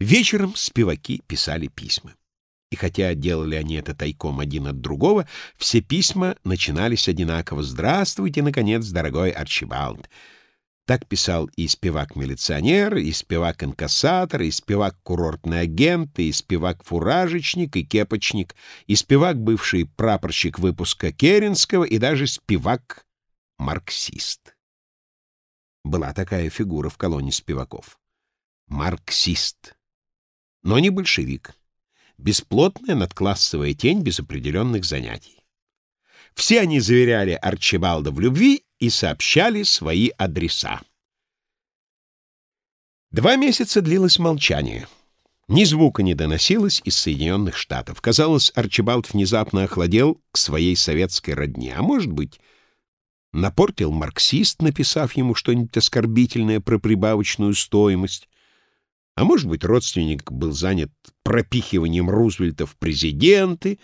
Вечером спиваки писали письма. И хотя делали они это тайком один от другого, все письма начинались одинаково «Здравствуйте, наконец, дорогой Арчибалд». Так писал и спевак-милиционер, и спевак-инкассатор, и спевак-курортный агент, и спевак-фуражечник, и кепочник, и спевак-бывший прапорщик выпуска Керенского, и даже спевак-марксист. Была такая фигура в колонии спеваков. Марксист. Но не большевик. Бесплотная надклассовая тень без определенных занятий. Все они заверяли Арчибалда в любви и сообщали свои адреса. Два месяца длилось молчание. Ни звука не доносилось из Соединенных Штатов. Казалось, Арчибалд внезапно охладел к своей советской родне. А может быть, напортил марксист, написав ему что-нибудь оскорбительное про прибавочную стоимость. А может быть, родственник был занят пропихиванием Рузвельта в президенты,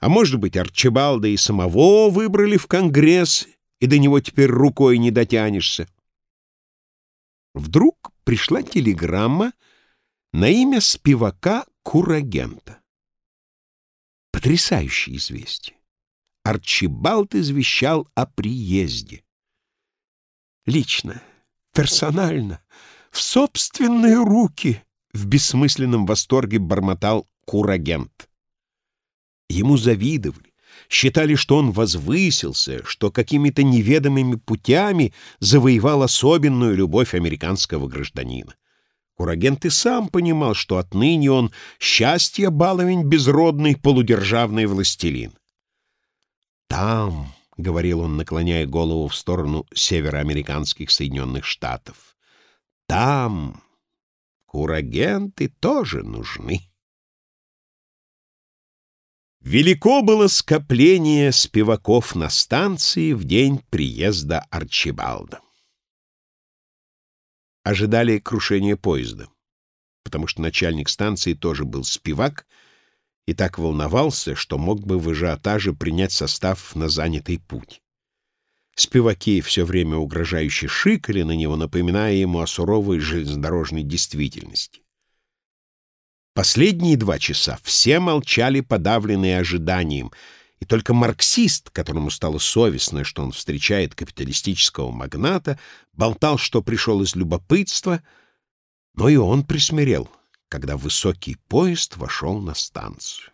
а может быть, Арчибалда и самого выбрали в Конгресс, и до него теперь рукой не дотянешься. Вдруг пришла телеграмма на имя спивака Курагента. Потрясающее известие. Арчибалд извещал о приезде. Лично, персонально, в собственные руки, в бессмысленном восторге бормотал Курагент. Ему завидовали, считали, что он возвысился, что какими-то неведомыми путями завоевал особенную любовь американского гражданина. Курагент и сам понимал, что отныне он счастье баловень безродный полудержавный властелин. «Там», — говорил он, наклоняя голову в сторону североамериканских Соединенных Штатов, — «там курагенты тоже нужны». Велико было скопление спиваков на станции в день приезда Арчибалда. Ожидали крушения поезда, потому что начальник станции тоже был спивак и так волновался, что мог бы в ажиотаже принять состав на занятый путь. Спиваки все время угрожающе шикали на него, напоминая ему о суровой железнодорожной действительности. Последние два часа все молчали, подавленные ожиданием, и только марксист, которому стало совестно, что он встречает капиталистического магната, болтал, что пришел из любопытства, но и он присмирел, когда высокий поезд вошел на станцию.